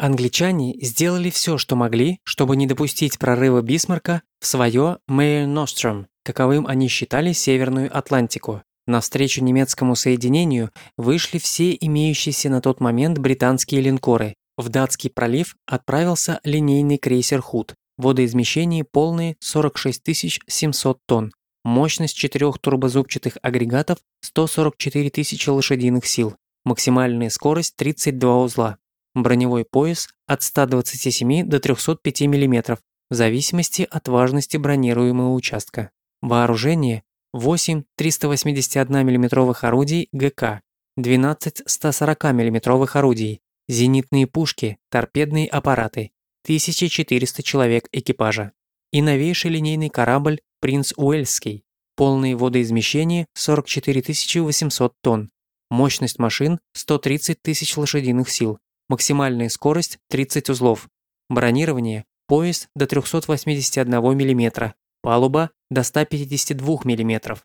Англичане сделали все, что могли, чтобы не допустить прорыва Бисмарка в свое Mare Nostrum, каковым они считали Северную Атлантику. Навстречу немецкому соединению вышли все имеющиеся на тот момент британские линкоры. В датский пролив отправился линейный крейсер «Худ». Водоизмещение полные 46 700 тонн. Мощность четырех турбозубчатых агрегатов 144 тысячи лошадиных сил. Максимальная скорость 32 узла. Броневой пояс от 127 до 305 мм в зависимости от важности бронируемого участка. Вооружение 8 381 мм орудий ГК, 12 140 мм орудий, зенитные пушки, торпедные аппараты, 1400 человек экипажа. И новейший линейный корабль «Принц Уэльский», полное водоизмещение 44 800 тонн, мощность машин 130 тысяч лошадиных сил, максимальная скорость 30 узлов, бронирование, пояс до 381 мм, палуба до 152 мм.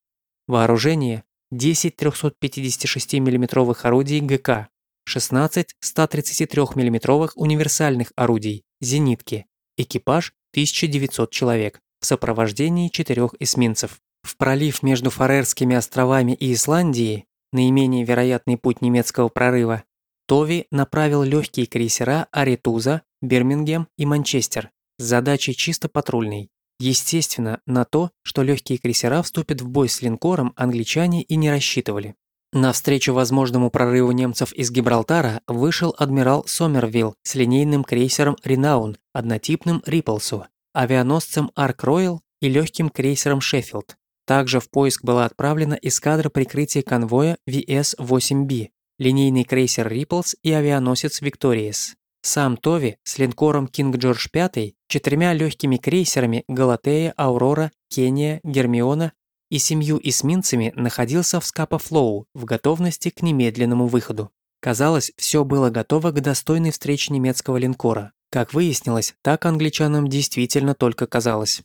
Вооружение 10 356 мм орудий ГК, 16 133 мм универсальных орудий, зенитки. Экипаж 1900 человек в сопровождении четырех эсминцев. В пролив между Фарерскими островами и Исландией, наименее вероятный путь немецкого прорыва, Тови направил легкие крейсера Аретуза, Бирмингем и Манчестер с задачей чисто патрульной. Естественно, на то, что легкие крейсера вступят в бой с линкором, англичане и не рассчитывали. Навстречу возможному прорыву немцев из Гибралтара вышел адмирал Сомервилл с линейным крейсером «Ренаун», однотипным «Риплсу», авианосцем «Арк Ройл» и легким крейсером «Шеффилд». Также в поиск была отправлена эскадра прикрытия конвоя VS-8B, линейный крейсер «Риплс» и авианосец «Викториес». Сам Тови с линкором «Кинг Джордж V», четырьмя легкими крейсерами «Галатея», «Аурора», «Кения», «Гермиона» и семью эсминцами находился в Скапа-Флоу в готовности к немедленному выходу. Казалось, все было готово к достойной встрече немецкого линкора. Как выяснилось, так англичанам действительно только казалось.